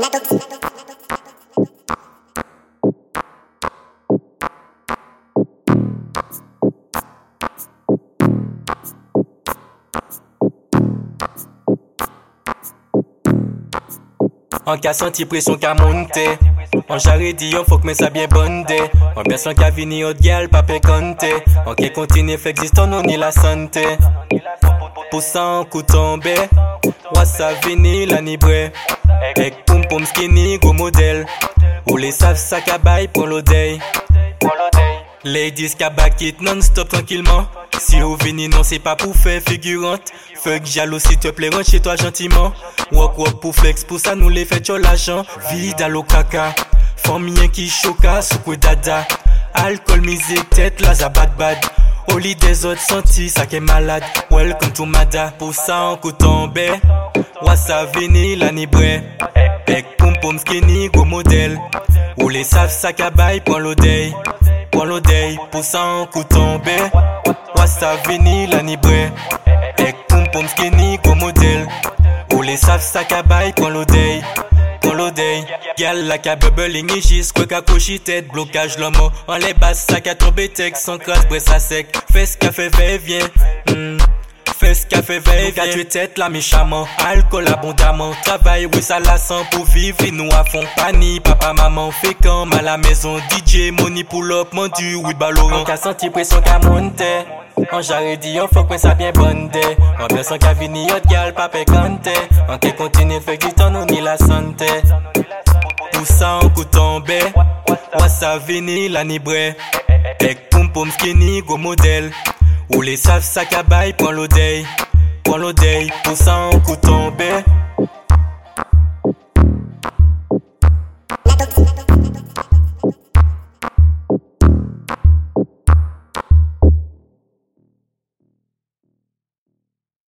En cas senti pression qu'a monté En j'arrête dit on faut que mais ça bien bondé En personne qu'a vini au gal pas compter En qui continue fait exister non ni la santé. Poussant coup tombé Wa ça vini la nibré Ek poum skinny go modèle. Ou les savent ça cabaye pour l'odey Ladies cabakit non-stop tranquillement. Si vous venez non c'est pas pour faire figurante. Fuck jaloux s'il te plaît rentre chez toi gentiment. Walk walk pour flex pour ça nous les fait sur l'argent. Vide à l'eau caca. Famille qui choca sous dada. Alcool musique tête là ça bad lit des autres sentis ça qui est malade. Welcome to Mada pour ça en coup tombé Wassa vini la nibré Poum skinny go modèle. Ou les savent ça cabaye pour l'odey Pour l'odey pour ça en coup tombé. Wassa vini la nibré. Ek poum poum skinny go modèle. Ou les savent ça cabaye pour l'odey Pour l'odey Gal la ka bubbling et gis quoi ka tête blocage l'homme En les basses ça ka tombé texte sans crasse bresse ça sec. Fais ce qu'a fait viens. Hmm. Fait veille viens tu tête là méchamment. Alcool abondamment. Travail oui ça la sent. Pour vivre et nous à fond. Pani papa maman. Fait comme à la maison. DJ money pull up mon du oui ballon. Qu'a senti pression qu'a monté en j'arrête dit on faut que ça bien bondé. En personne qu'a vini yot gal pas pécante En qui continue fait du temps nous ni la santé. Poussant coup tombé Wa ça vini la nibré. Ek poum poum skinny go modèle Ou les savent ça cabaye pour l'odey Pour l'odey Poussant coup tombé